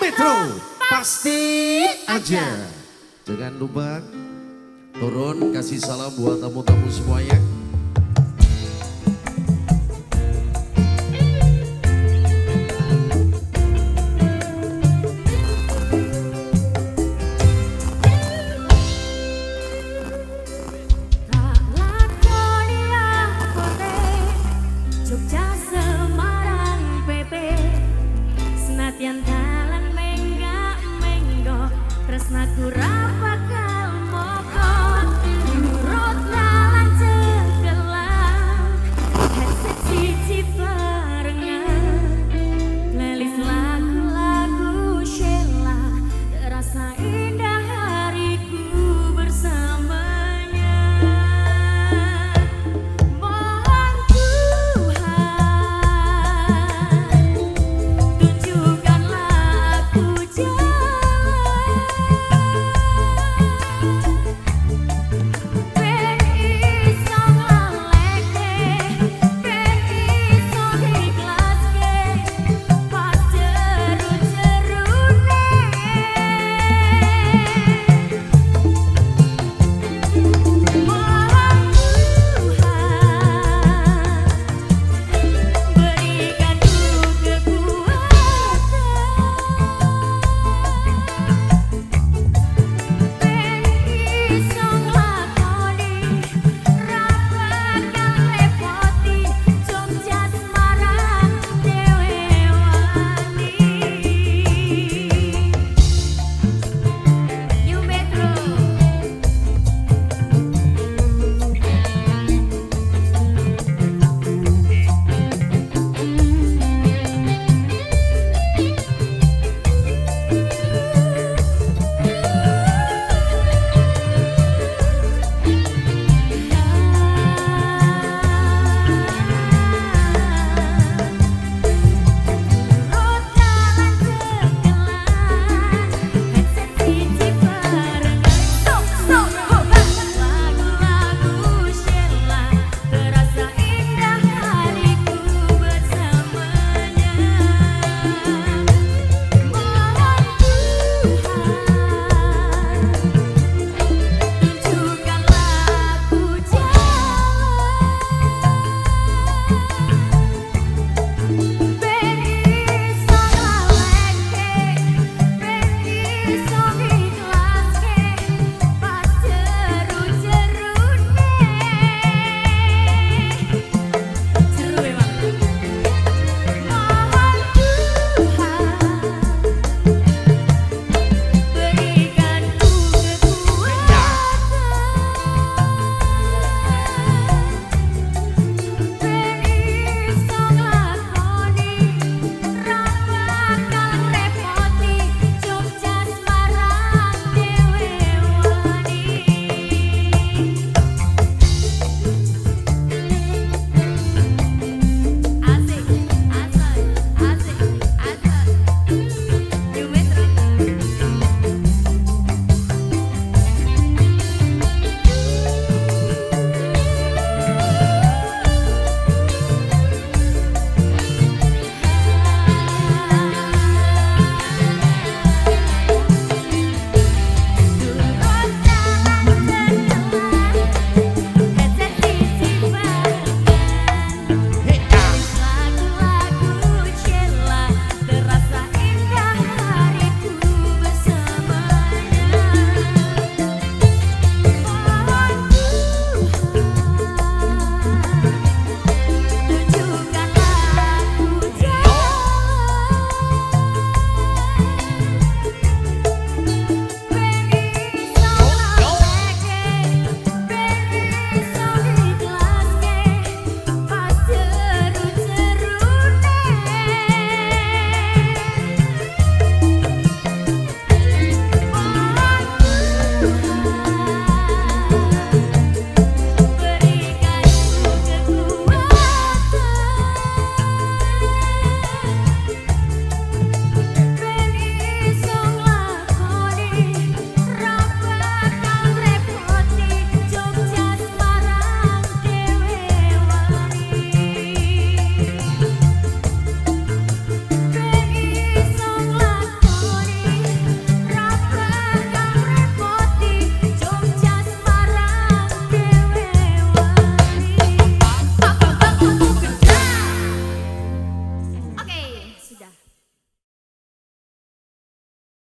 Metro pasti aja. Jangan lupa turun kasih salam buat tamu-tamu semuanya. Tak Jogja Semarang PP Senatian it's not natural.